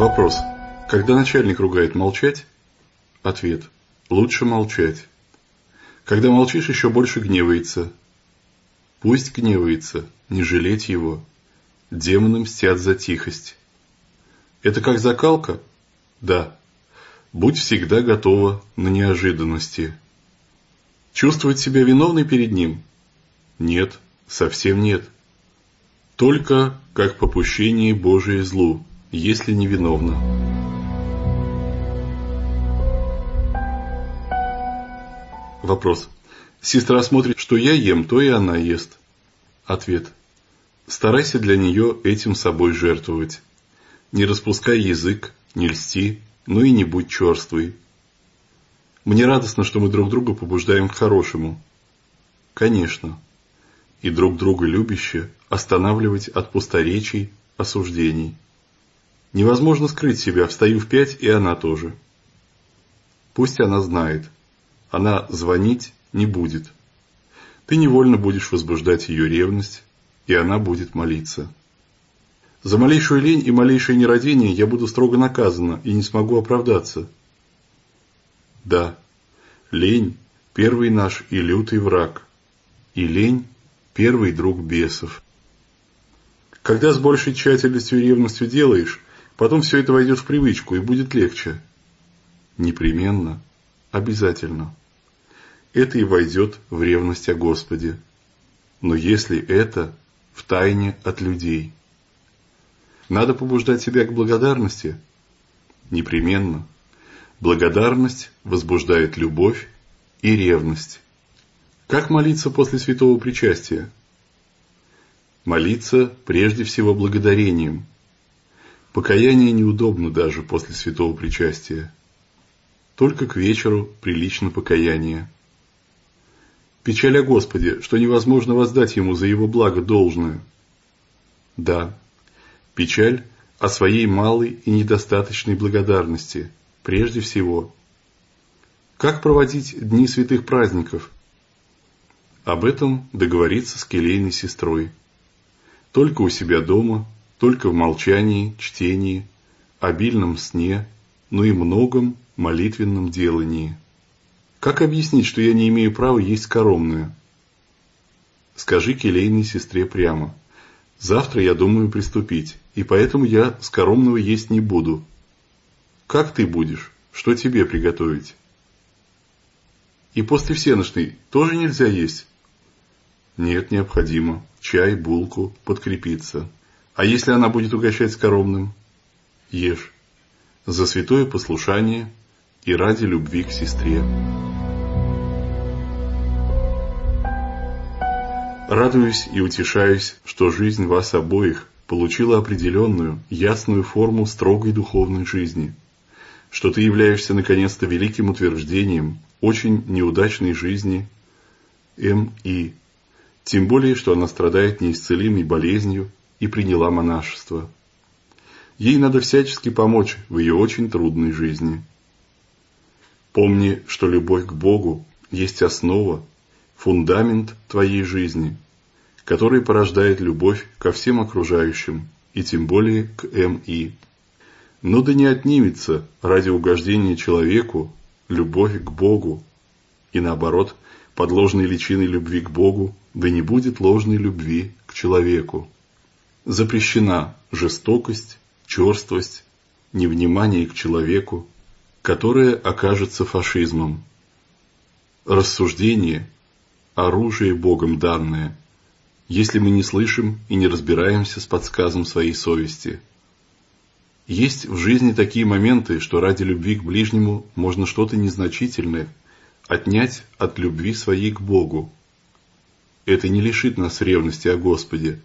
Вопрос. Когда начальник ругает, молчать? Ответ. Лучше молчать. Когда молчишь, еще больше гневается. Пусть гневается, не жалеть его. Демоны мстят за тихость. Это как закалка? Да. Будь всегда готова на неожиданности. Чувствовать себя виновной перед ним? Нет, совсем нет. Только как попущение Божие злу, если невиновна. Вопрос. Сестра смотрит, что я ем, то и она ест. Ответ. Старайся для нее этим собой жертвовать. Не распускай язык, не льсти, ну и не будь черствый. Мне радостно, что мы друг друга побуждаем к хорошему. Конечно. И друг друга любяще останавливать от пусторечий, осуждений. Невозможно скрыть себя, встаю в пять, и она тоже. Пусть она знает. Она звонить не будет. Ты невольно будешь возбуждать ее ревность, и она будет молиться. За малейшую лень и малейшее нерадение я буду строго наказана и не смогу оправдаться. Да, лень – первый наш и лютый враг, и лень – первый друг бесов. Когда с большей тщательностью и ревностью делаешь, потом все это войдет в привычку и будет легче. Непременно, обязательно. Это и войдет в ревность о Господе. Но если это в тайне от людей – надо побуждать себя к благодарности? Непременно. Благодарность возбуждает любовь и ревность. Как молиться после святого причастия? Молиться прежде всего благодарением. Покаяние неудобно даже после святого причастия. Только к вечеру прилично покаяние. Печаль о Господе, что невозможно воздать Ему за Его благо должное. Да, Печаль о своей малой и недостаточной благодарности, прежде всего. Как проводить дни святых праздников? Об этом договориться с келейной сестрой. Только у себя дома, только в молчании, чтении, обильном сне, но и многом молитвенном делании. Как объяснить, что я не имею права есть коромное? Скажи келейной сестре прямо. Завтра я думаю приступить и поэтому я скоромного есть не буду. Как ты будешь? Что тебе приготовить? И после всеночной тоже нельзя есть? Нет, необходимо. Чай, булку, подкрепиться. А если она будет угощать скоромным? Ешь. За святое послушание и ради любви к сестре. Радуюсь и утешаюсь, что жизнь вас обоих получила определенную, ясную форму строгой духовной жизни, что ты являешься наконец-то великим утверждением очень неудачной жизни М.И., тем более, что она страдает неисцелимой болезнью и приняла монашество. Ей надо всячески помочь в ее очень трудной жизни. Помни, что любовь к Богу есть основа, фундамент твоей жизни – который порождает любовь ко всем окружающим, и тем более к М.И. Но да не отнимется ради угождения человеку любовь к Богу, и наоборот, под ложной личиной любви к Богу, да не будет ложной любви к человеку. Запрещена жестокость, черствость, невнимание к человеку, которое окажется фашизмом. Рассуждение – оружие Богом данное, если мы не слышим и не разбираемся с подсказом своей совести. Есть в жизни такие моменты, что ради любви к ближнему можно что-то незначительное отнять от любви своей к Богу. Это не лишит нас ревности о Господе,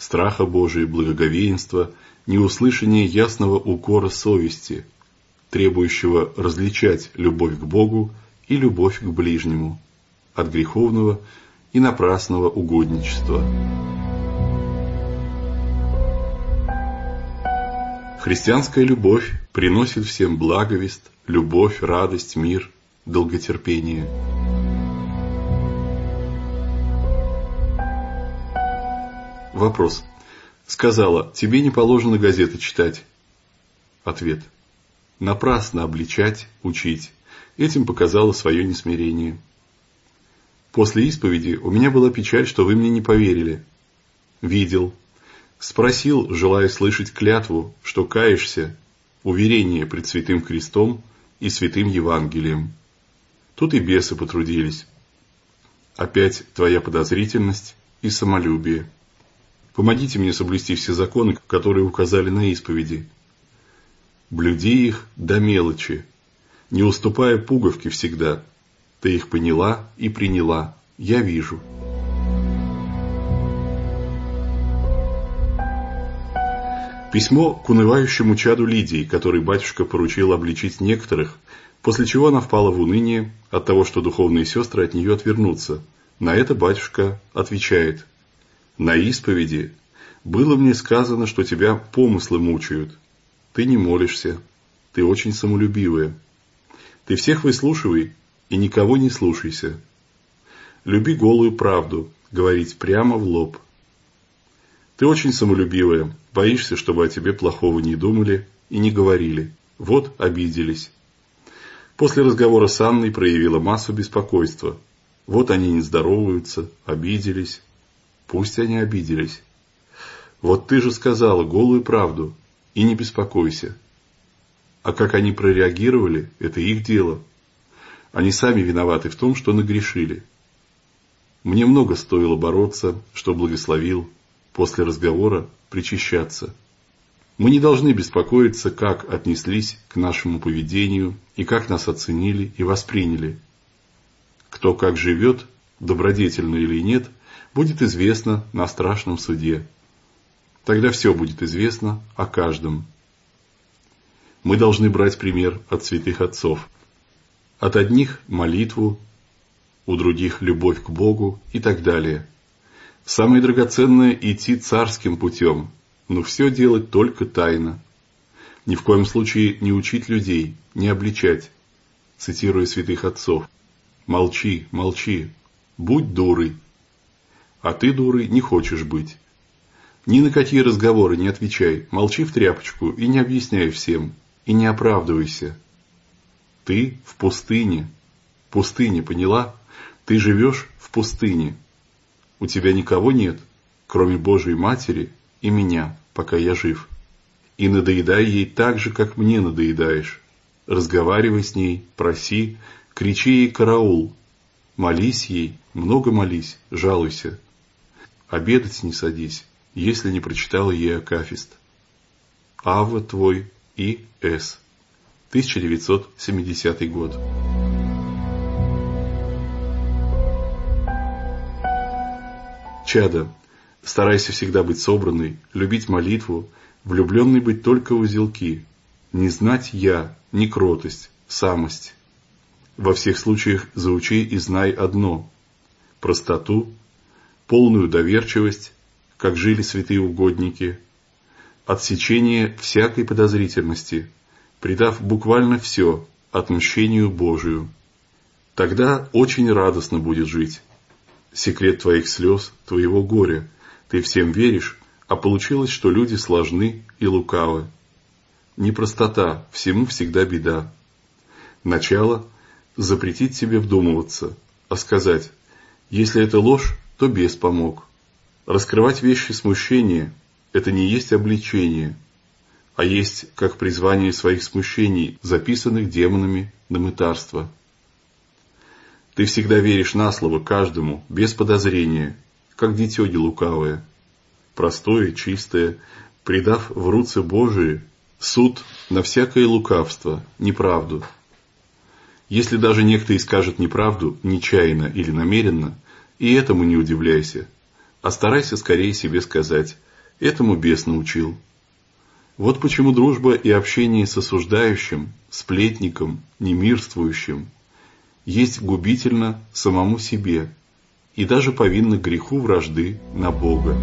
страха Божия, благоговеинства, неуслышания ясного укора совести, требующего различать любовь к Богу и любовь к ближнему, от греховного и напрасного угодничества. Христианская любовь приносит всем благовест, любовь, радость, мир, долготерпение. Вопрос. Сказала, тебе не положено газеты читать. Ответ. Напрасно обличать, учить. Этим показало свое несмирение. После исповеди у меня была печаль, что вы мне не поверили. Видел. Спросил, желая слышать клятву, что каешься, уверение пред святым крестом и святым Евангелием. Тут и бесы потрудились. Опять твоя подозрительность и самолюбие. Помогите мне соблюсти все законы, которые указали на исповеди. Блюди их до мелочи, не уступая пуговке всегда. Ты их поняла и приняла, я вижу. Письмо к унывающему чаду Лидии, который батюшка поручил обличить некоторых, после чего она впала в уныние от того, что духовные сестры от нее отвернутся. На это батюшка отвечает. На исповеди было мне сказано, что тебя помыслы мучают. Ты не молишься, ты очень самолюбивая. Ты всех выслушивай и никого не слушайся. Люби голую правду, говорить прямо в лоб. Ты очень самолюбивая, боишься, чтобы о тебе плохого не думали и не говорили. Вот обиделись. После разговора с Анной проявила массу беспокойства. Вот они не здороваются, обиделись. Пусть они обиделись. Вот ты же сказала голую правду, и не беспокойся. А как они прореагировали, это их дело. Они сами виноваты в том, что нагрешили. Мне много стоило бороться, что благословил, после разговора причащаться. Мы не должны беспокоиться, как отнеслись к нашему поведению и как нас оценили и восприняли. Кто как живет, добродетельно или нет, будет известно на страшном суде. Тогда все будет известно о каждом. Мы должны брать пример от святых отцов. От одних – молитву, у других – любовь к Богу и так далее. Самое драгоценное – идти царским путем, но все делать только тайно. Ни в коем случае не учить людей, не обличать, цитируя святых отцов. Молчи, молчи, будь дурой. А ты дурой не хочешь быть. Ни на какие разговоры не отвечай, молчи в тряпочку и не объясняй всем, и не оправдывайся. Ты в пустыне. Пустыне, поняла? Ты живешь в пустыне. У тебя никого нет, кроме Божьей Матери и меня, пока я жив. И надоедай ей так же, как мне надоедаешь. Разговаривай с ней, проси, кричи ей караул. Молись ей, много молись, жалуйся. Обедать не садись, если не прочитала ей Акафист. Ава твой и С. 1970 год. Чада, старайся всегда быть собранной, любить молитву, влюбленной быть только в узелки, не знать «я», не кротость, самость. Во всех случаях заучи и знай одно – простоту, полную доверчивость, как жили святые угодники, отсечение всякой подозрительности, придав буквально все отмщению Божию. Тогда очень радостно будет жить. Секрет твоих слез, твоего горя. Ты всем веришь, а получилось, что люди сложны и лукавы. Непростота, всему всегда беда. Начало – запретить себе вдумываться, а сказать, если это ложь, то бес помог. Раскрывать вещи смущения – это не есть обличение, а есть как призвание своих смущений, записанных демонами на мытарство. Ты всегда веришь на слово каждому, без подозрения, как дитё лукавое. Простое, чистое, предав в руцы Божии суд на всякое лукавство, неправду. Если даже некто и скажет неправду, нечаянно или намеренно, и этому не удивляйся – а старайся скорее себе сказать «этому бес научил». Вот почему дружба и общение с осуждающим, сплетником, немирствующим есть губительно самому себе и даже повинно греху вражды на Бога.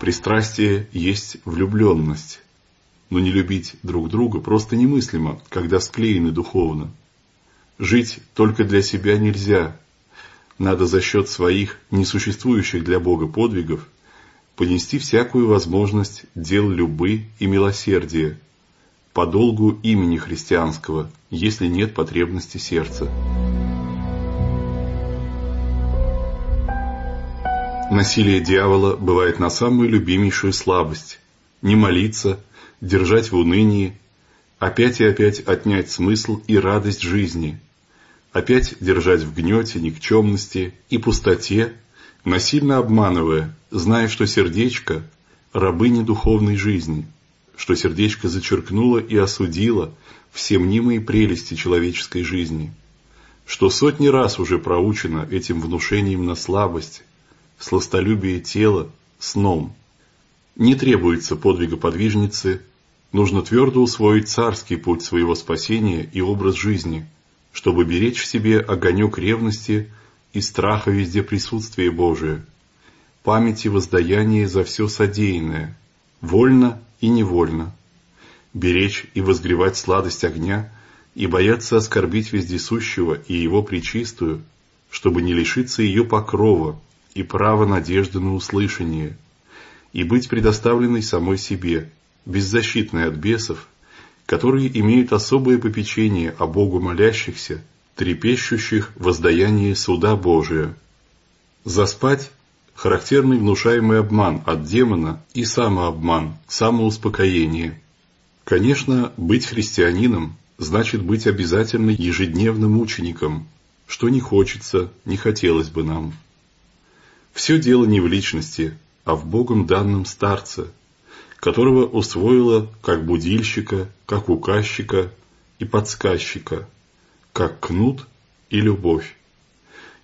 Пристрастие есть влюбленность, но не любить друг друга просто немыслимо, когда склеены духовно – Жить только для себя нельзя. Надо за счет своих несуществующих для Бога подвигов понести всякую возможность дел любы и милосердия, по долгу имени христианского, если нет потребности сердца. Насилие дьявола бывает на самую любимейшую слабость – не молиться, держать в унынии, опять и опять отнять смысл и радость жизни, опять держать в гнете, никчемности и пустоте, насильно обманывая, зная, что сердечко – рабыня духовной жизни, что сердечко зачеркнуло и осудило все мнимые прелести человеческой жизни, что сотни раз уже проучено этим внушением на слабость, сластолюбие тела сном. Не требуется подвига подвижницы, нужно твердо усвоить царский путь своего спасения и образ жизни, чтобы беречь в себе огонек ревности и страха везде присутствия Божия, памяти воздаяния за все содеянное, вольно и невольно, беречь и возгревать сладость огня и бояться оскорбить вездесущего и его причистую, чтобы не лишиться ее покрова и право надежды на услышание, и быть предоставленной самой себе, беззащитной от бесов, которые имеют особое попечение о Богу молящихся, трепещущих воздаянии суда Божия. Заспать – характерный внушаемый обман от демона и самообман, самоуспокоение. Конечно, быть христианином значит быть обязательно ежедневным учеником, что не хочется, не хотелось бы нам. Все дело не в личности, а в Богом данном старце, которого усвоила как будильщика, как указчика и подсказчика, как кнут и любовь.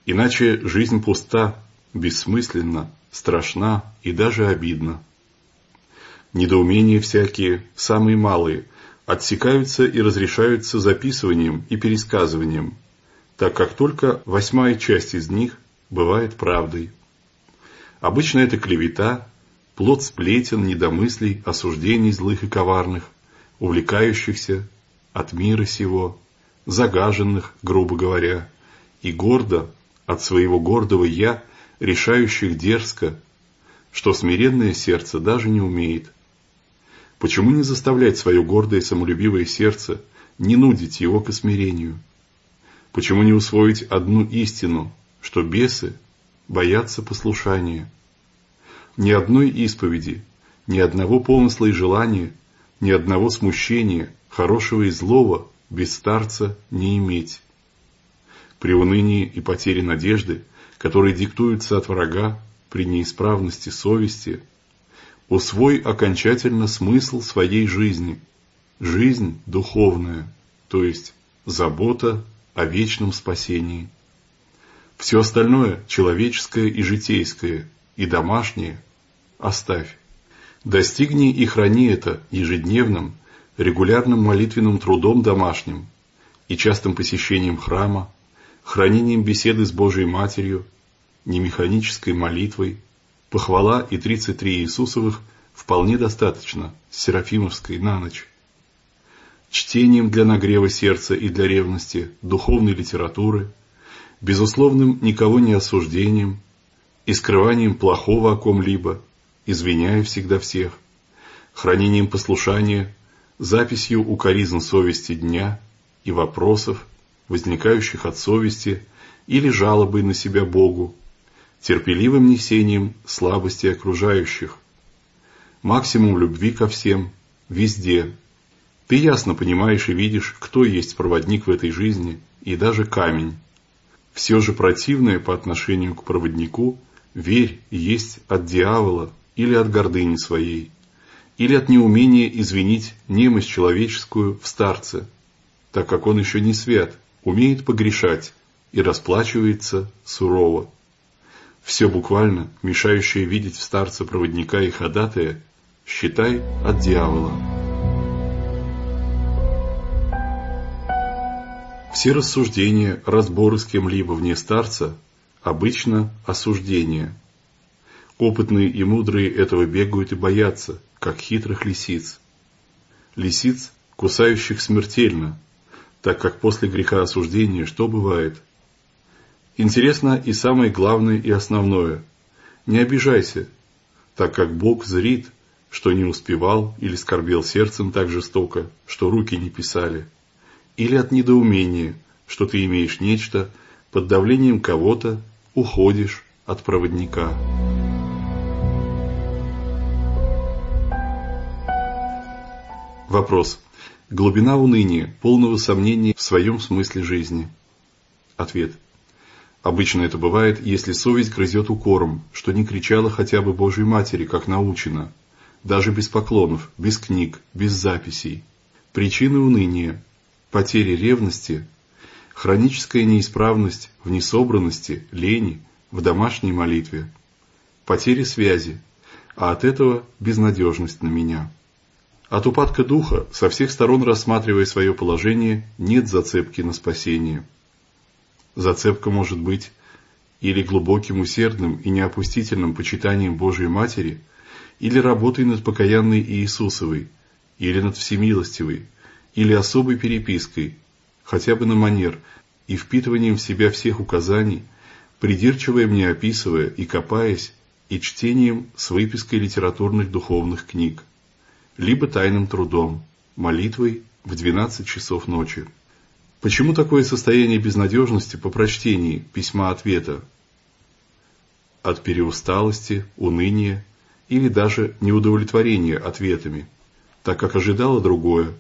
Иначе жизнь пуста, бессмысленна, страшна и даже обидна. Недоумения всякие, самые малые, отсекаются и разрешаются записыванием и пересказыванием, так как только восьмая часть из них бывает правдой. Обычно это клевета, плод сплетен, недомыслий, осуждений злых и коварных, увлекающихся от мира сего, загаженных, грубо говоря, и гордо, от своего гордого «я», решающих дерзко, что смиренное сердце даже не умеет. Почему не заставлять свое гордое самолюбивое сердце, не нудить его к смирению? Почему не усвоить одну истину, что бесы боятся послушания. Ни одной исповеди, ни одного помысла и желания, ни одного смущения, хорошего и злого без старца не иметь. При унынии и потере надежды, которые диктуются от врага при неисправности совести, усвой окончательно смысл своей жизни, жизнь духовная, то есть забота о вечном спасении. Все остальное, человеческое и житейское, и домашнее, оставь. Достигни и храни это ежедневным, регулярным молитвенным трудом домашним и частым посещением храма, хранением беседы с Божией Матерью, немеханической молитвой, похвала и 33 Иисусовых вполне достаточно, Серафимовской на ночь. Чтением для нагрева сердца и для ревности духовной литературы, безусловным никого не осуждением и скрыванием плохого о ком-либо, извиняя всегда всех, хранением послушания, записью укоризн совести дня и вопросов, возникающих от совести или жалобы на себя Богу, терпеливым несением слабости окружающих, максимум любви ко всем, везде. Ты ясно понимаешь и видишь, кто есть проводник в этой жизни, и даже камень, все же противное по отношению к проводнику, верь, есть от дьявола или от гордыни своей, или от неумения извинить немощь человеческую в старце, так как он еще не свят, умеет погрешать и расплачивается сурово. Все буквально, мешающее видеть в старце проводника и ходатая, считай от дьявола. Все рассуждения, разборы с кем-либо вне старца – обычно осуждение. Опытные и мудрые этого бегают и боятся, как хитрых лисиц. Лисиц, кусающих смертельно, так как после греха осуждения что бывает? Интересно и самое главное и основное – не обижайся, так как Бог зрит, что не успевал или скорбел сердцем так жестоко, что руки не писали, или от недоумения, что ты имеешь нечто, под давлением кого-то уходишь от проводника. Вопрос. Глубина уныния, полного сомнения в своем смысле жизни. Ответ. Обычно это бывает, если совесть грызет укором, что не кричала хотя бы Божьей Матери, как научено, даже без поклонов, без книг, без записей. Причины уныния, потери ревности, хроническая неисправность в несобранности, лени, в домашней молитве, потери связи, а от этого безнадежность на меня. От упадка духа, со всех сторон рассматривая свое положение, нет зацепки на спасение. Зацепка может быть или глубоким усердным и неопустительным почитанием Божией Матери, или работой над покаянной Иисусовой, или над Всемилостивой, или особой перепиской, хотя бы на манер, и впитыванием в себя всех указаний, придирчиво им не описывая и копаясь, и чтением с выпиской литературных духовных книг либо тайным трудом, молитвой в 12 часов ночи. Почему такое состояние безнадежности по прочтении письма-ответа? От переусталости, уныния или даже неудовлетворения ответами, так как ожидала другое,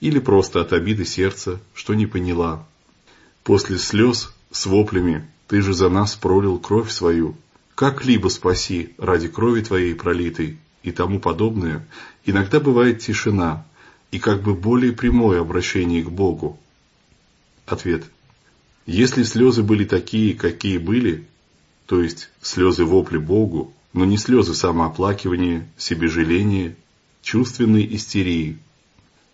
или просто от обиды сердца, что не поняла. После слез с воплями «Ты же за нас пролил кровь свою, как-либо спаси ради крови твоей пролитой» и тому подобное, иногда бывает тишина и как бы более прямое обращение к Богу. Ответ. Если слезы были такие, какие были, то есть слезы вопли Богу, но не слезы самооплакивания, себежаления, чувственной истерии.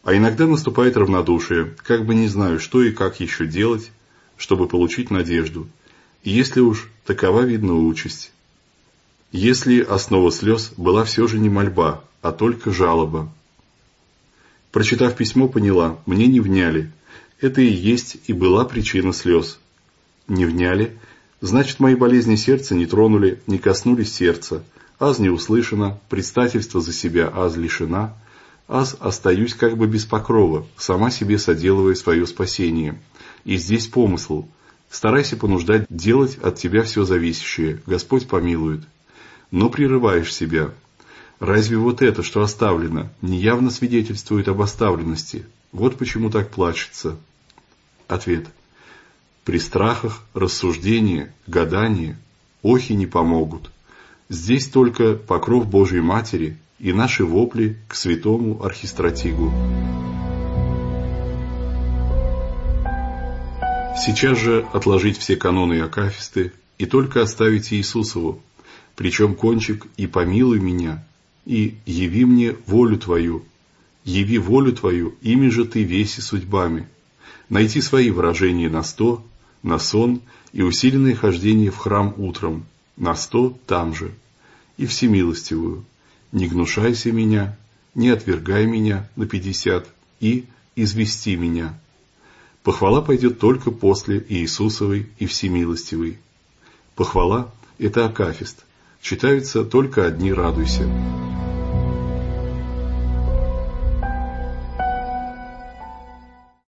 А иногда наступает равнодушие, как бы не знаю, что и как еще делать, чтобы получить надежду, если уж такова видна участь. Если основа слез была все же не мольба, а только жалоба. Прочитав письмо, поняла, мне не вняли. Это и есть и была причина слез. Не вняли, значит, мои болезни сердца не тронули, не коснулись сердца. Аз не услышано, предстательство за себя аз лишена, аз остаюсь как бы без покрова, сама себе соделывая свое спасение. И здесь помысл. Старайся понуждать делать от тебя все зависящее, Господь помилует но прерываешь себя. Разве вот это, что оставлено, неявно свидетельствует об оставленности? Вот почему так плачется. Ответ. При страхах, рассуждения, гадания, охи не помогут. Здесь только покров Божьей Матери и наши вопли к святому архистратигу. Сейчас же отложить все каноны и акафисты и только оставить Иисусову, причем кончик «и помилуй меня», и «яви мне волю Твою», «яви волю Твою, ими же Ты веси судьбами», найти свои выражения на сто, на сон и усиленное хождение в храм утром, на сто там же, и всемилостивую, не гнушайся меня, не отвергай меня на пятьдесят и извести меня. Похвала пойдет только после Иисусовой и Всемилостивой. Похвала – это акафист, читаются только одни «Радуйся».